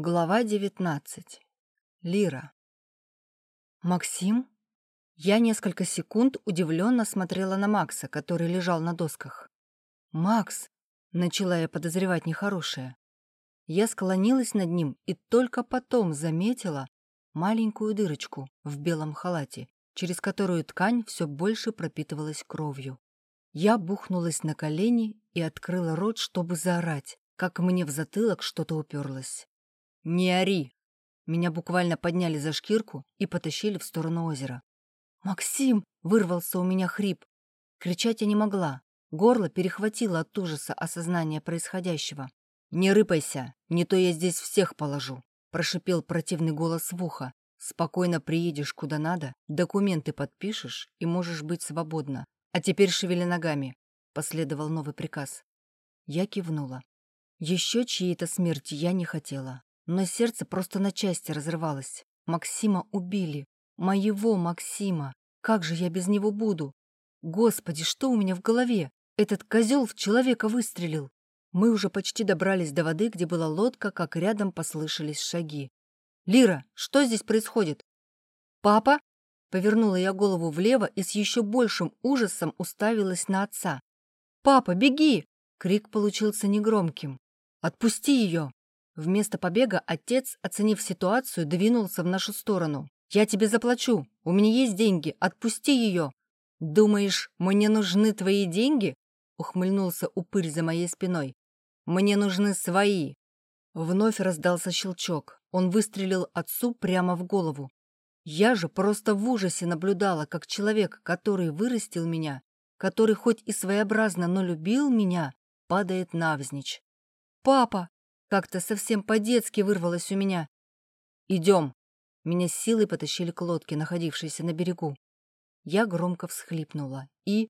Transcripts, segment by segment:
Глава 19. Лира. «Максим?» Я несколько секунд удивленно смотрела на Макса, который лежал на досках. «Макс!» — начала я подозревать нехорошее. Я склонилась над ним и только потом заметила маленькую дырочку в белом халате, через которую ткань все больше пропитывалась кровью. Я бухнулась на колени и открыла рот, чтобы заорать, как мне в затылок что-то уперлось. «Не ори!» Меня буквально подняли за шкирку и потащили в сторону озера. «Максим!» — вырвался у меня хрип. Кричать я не могла. Горло перехватило от ужаса осознания происходящего. «Не рыпайся, не то я здесь всех положу», — прошипел противный голос в ухо. «Спокойно приедешь куда надо, документы подпишешь и можешь быть свободна. А теперь шевели ногами», — последовал новый приказ. Я кивнула. Еще чьей-то смерти я не хотела но сердце просто на части разрывалось. Максима убили. Моего Максима. Как же я без него буду? Господи, что у меня в голове? Этот козел в человека выстрелил. Мы уже почти добрались до воды, где была лодка, как рядом послышались шаги. «Лира, что здесь происходит?» «Папа?» Повернула я голову влево и с еще большим ужасом уставилась на отца. «Папа, беги!» Крик получился негромким. «Отпусти ее!» Вместо побега отец, оценив ситуацию, двинулся в нашу сторону. «Я тебе заплачу. У меня есть деньги. Отпусти ее». «Думаешь, мне нужны твои деньги?» Ухмыльнулся упырь за моей спиной. «Мне нужны свои». Вновь раздался щелчок. Он выстрелил отцу прямо в голову. Я же просто в ужасе наблюдала, как человек, который вырастил меня, который хоть и своеобразно, но любил меня, падает навзничь. «Папа!» Как-то совсем по-детски вырвалось у меня. «Идем!» Меня с силой потащили к лодке, находившейся на берегу. Я громко всхлипнула и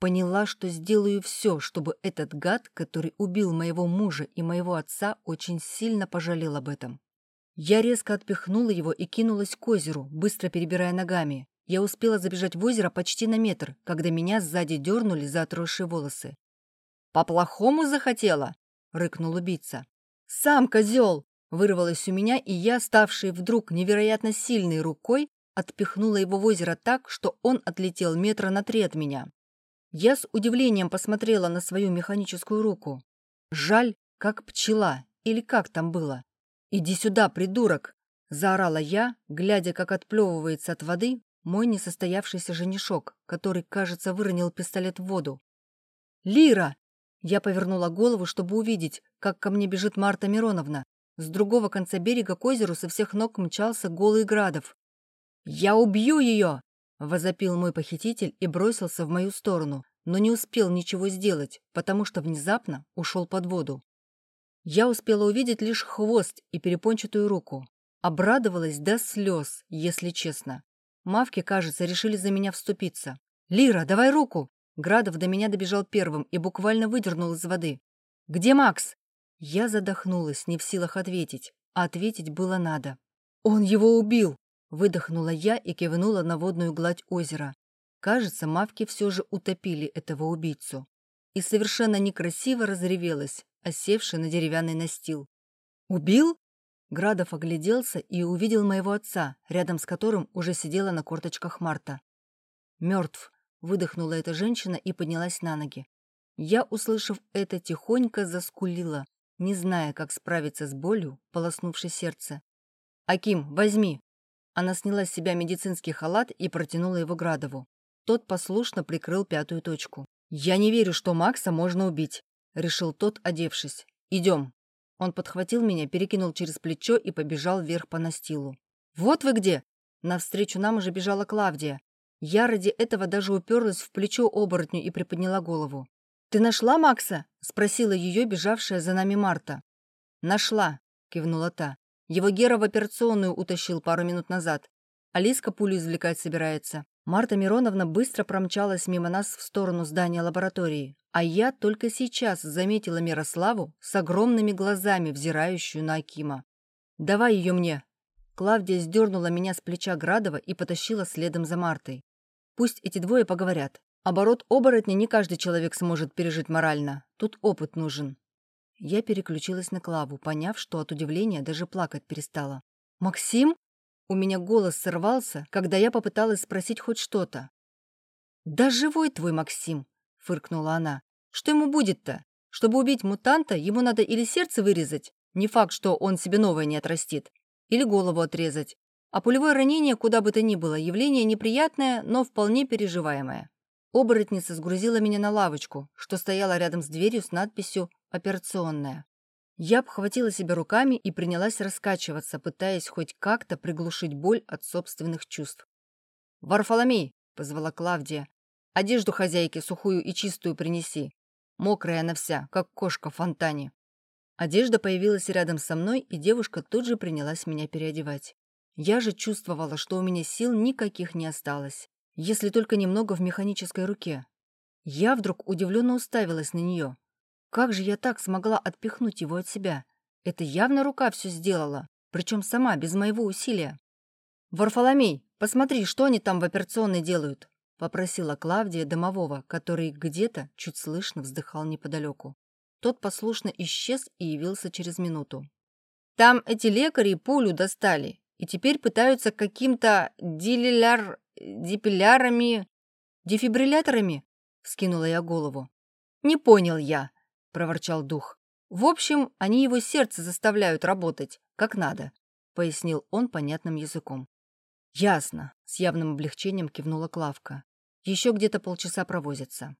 поняла, что сделаю все, чтобы этот гад, который убил моего мужа и моего отца, очень сильно пожалел об этом. Я резко отпихнула его и кинулась к озеру, быстро перебирая ногами. Я успела забежать в озеро почти на метр, когда меня сзади дернули за отросшие волосы. «По-плохому захотела?» — рыкнул убийца. «Сам козел!» Вырвалось у меня, и я, ставшей вдруг невероятно сильной рукой, отпихнула его в озеро так, что он отлетел метра на три от меня. Я с удивлением посмотрела на свою механическую руку. Жаль, как пчела, или как там было. «Иди сюда, придурок!» — заорала я, глядя, как отплевывается от воды мой несостоявшийся женишок, который, кажется, выронил пистолет в воду. «Лира!» Я повернула голову, чтобы увидеть, как ко мне бежит Марта Мироновна. С другого конца берега к озеру со всех ног мчался голый Градов. «Я убью ее!» — возопил мой похититель и бросился в мою сторону, но не успел ничего сделать, потому что внезапно ушел под воду. Я успела увидеть лишь хвост и перепончатую руку. Обрадовалась до слез, если честно. Мавки, кажется, решили за меня вступиться. «Лира, давай руку!» Градов до меня добежал первым и буквально выдернул из воды. «Где Макс?» Я задохнулась, не в силах ответить, а ответить было надо. «Он его убил!» — выдохнула я и кивнула на водную гладь озера. Кажется, мавки все же утопили этого убийцу. И совершенно некрасиво разревелась, осевшая на деревянный настил. «Убил?» Градов огляделся и увидел моего отца, рядом с которым уже сидела на корточках Марта. «Мертв», Выдохнула эта женщина и поднялась на ноги. Я, услышав это, тихонько заскулила, не зная, как справиться с болью, полоснувшей сердце. «Аким, возьми!» Она сняла с себя медицинский халат и протянула его Градову. Тот послушно прикрыл пятую точку. «Я не верю, что Макса можно убить», — решил тот, одевшись. «Идем». Он подхватил меня, перекинул через плечо и побежал вверх по настилу. «Вот вы где!» Навстречу нам уже бежала Клавдия. Я ради этого даже уперлась в плечо оборотню и приподняла голову. «Ты нашла Макса?» — спросила ее, бежавшая за нами Марта. «Нашла», — кивнула та. «Его Гера в операционную утащил пару минут назад. Алиска пулю извлекать собирается». Марта Мироновна быстро промчалась мимо нас в сторону здания лаборатории, а я только сейчас заметила Мирославу с огромными глазами, взирающую на Акима. «Давай ее мне!» Клавдия сдернула меня с плеча Градова и потащила следом за Мартой. Пусть эти двое поговорят. Оборот оборотня не каждый человек сможет пережить морально. Тут опыт нужен. Я переключилась на Клаву, поняв, что от удивления даже плакать перестала. «Максим?» У меня голос сорвался, когда я попыталась спросить хоть что-то. «Да живой твой Максим!» — фыркнула она. «Что ему будет-то? Чтобы убить мутанта, ему надо или сердце вырезать, не факт, что он себе новое не отрастит, или голову отрезать. А пулевое ранение, куда бы то ни было, явление неприятное, но вполне переживаемое. Оборотница сгрузила меня на лавочку, что стояла рядом с дверью с надписью «Операционная». Я обхватила себя руками и принялась раскачиваться, пытаясь хоть как-то приглушить боль от собственных чувств. «Варфоломей!» — позвала Клавдия. «Одежду хозяйки сухую и чистую принеси. Мокрая она вся, как кошка в фонтане». Одежда появилась рядом со мной, и девушка тут же принялась меня переодевать. Я же чувствовала, что у меня сил никаких не осталось, если только немного в механической руке. Я вдруг удивленно уставилась на нее. Как же я так смогла отпихнуть его от себя? Это явно рука все сделала, причем сама, без моего усилия. «Варфоломей, посмотри, что они там в операционной делают», — попросила Клавдия домового, который где-то чуть слышно вздыхал неподалеку. Тот послушно исчез и явился через минуту. «Там эти лекари пулю достали и теперь пытаются каким-то дилиляр... дипилярами... дефибрилляторами?» — скинула я голову. «Не понял я», — проворчал дух. «В общем, они его сердце заставляют работать, как надо», — пояснил он понятным языком. «Ясно», — с явным облегчением кивнула Клавка. «Еще где-то полчаса провозятся».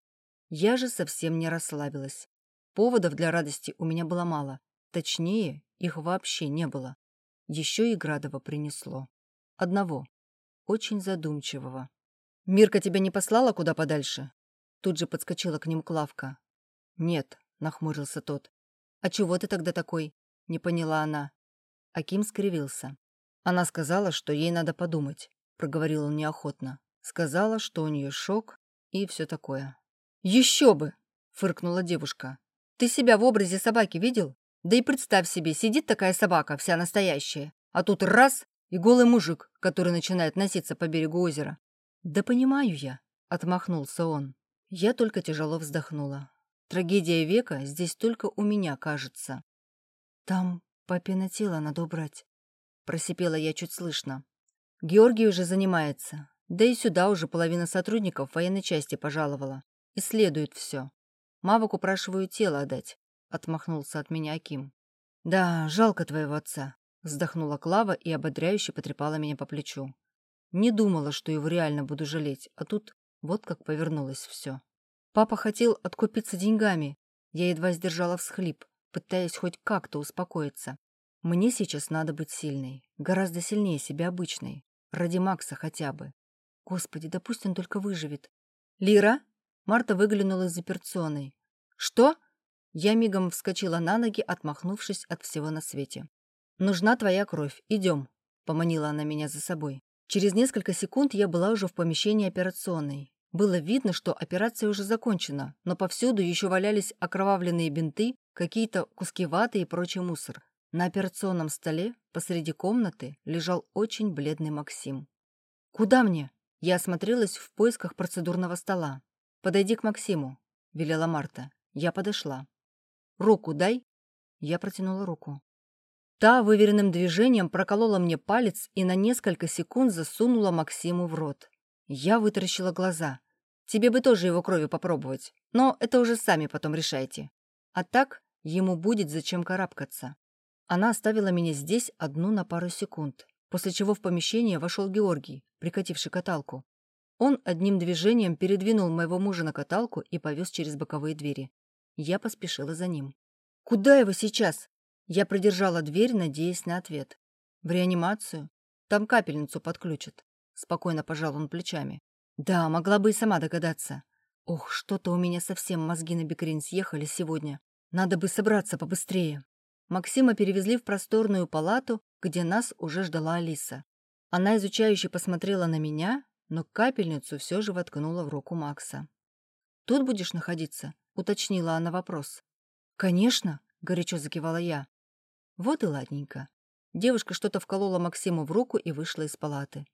Я же совсем не расслабилась. Поводов для радости у меня было мало. Точнее, их вообще не было. Еще и Градова принесло. Одного. Очень задумчивого. «Мирка тебя не послала куда подальше?» Тут же подскочила к ним Клавка. «Нет», — нахмурился тот. «А чего ты тогда такой?» — не поняла она. Аким скривился. Она сказала, что ей надо подумать, — проговорил он неохотно. Сказала, что у нее шок и все такое. «Еще бы!» — фыркнула девушка. «Ты себя в образе собаки видел? Да и представь себе, сидит такая собака, вся настоящая, а тут раз — и голый мужик, который начинает носиться по берегу озера. «Да понимаю я», — отмахнулся он. Я только тяжело вздохнула. Трагедия века здесь только у меня кажется. «Там папино тело надо убрать», — просипела я чуть слышно. Георгий уже занимается. Да и сюда уже половина сотрудников военной части пожаловала. Исследует все. Мавок упрашиваю тело отдать. — отмахнулся от меня Аким. «Да, жалко твоего отца», — вздохнула Клава и ободряюще потрепала меня по плечу. Не думала, что его реально буду жалеть, а тут вот как повернулось все. Папа хотел откупиться деньгами. Я едва сдержала всхлип, пытаясь хоть как-то успокоиться. Мне сейчас надо быть сильной, гораздо сильнее себя обычной. Ради Макса хотя бы. Господи, да пусть он только выживет. «Лира?» Марта выглянула из операционной. «Что?» Я мигом вскочила на ноги, отмахнувшись от всего на свете. «Нужна твоя кровь. Идем», — поманила она меня за собой. Через несколько секунд я была уже в помещении операционной. Было видно, что операция уже закончена, но повсюду еще валялись окровавленные бинты, какие-то куски ваты и прочий мусор. На операционном столе посреди комнаты лежал очень бледный Максим. «Куда мне?» Я осмотрелась в поисках процедурного стола. «Подойди к Максиму», — велела Марта. Я подошла. Руку дай». Я протянула руку. Та выверенным движением проколола мне палец и на несколько секунд засунула Максиму в рот. Я вытаращила глаза. Тебе бы тоже его крови попробовать, но это уже сами потом решайте. А так ему будет зачем карабкаться. Она оставила меня здесь одну на пару секунд, после чего в помещение вошел Георгий, прикативший каталку. Он одним движением передвинул моего мужа на каталку и повез через боковые двери. Я поспешила за ним. «Куда его сейчас?» Я продержала дверь, надеясь на ответ. «В реанимацию? Там капельницу подключат». Спокойно пожал он плечами. «Да, могла бы и сама догадаться. Ох, что-то у меня совсем мозги на бекрень съехали сегодня. Надо бы собраться побыстрее». Максима перевезли в просторную палату, где нас уже ждала Алиса. Она изучающе посмотрела на меня, но капельницу все же воткнула в руку Макса. «Тут будешь находиться?» Уточнила она вопрос. «Конечно», — горячо закивала я. Вот и ладненько. Девушка что-то вколола Максиму в руку и вышла из палаты.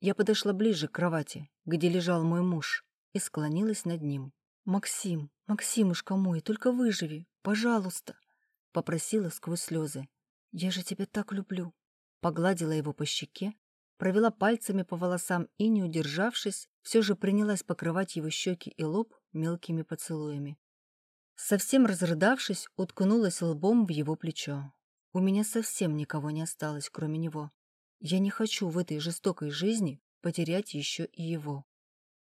Я подошла ближе к кровати, где лежал мой муж, и склонилась над ним. «Максим, Максимушка мой, только выживи, пожалуйста!» — попросила сквозь слезы. «Я же тебя так люблю!» Погладила его по щеке, провела пальцами по волосам и, не удержавшись, все же принялась покрывать его щеки и лоб мелкими поцелуями. Совсем разрыдавшись, уткнулась лбом в его плечо. У меня совсем никого не осталось, кроме него. Я не хочу в этой жестокой жизни потерять еще и его.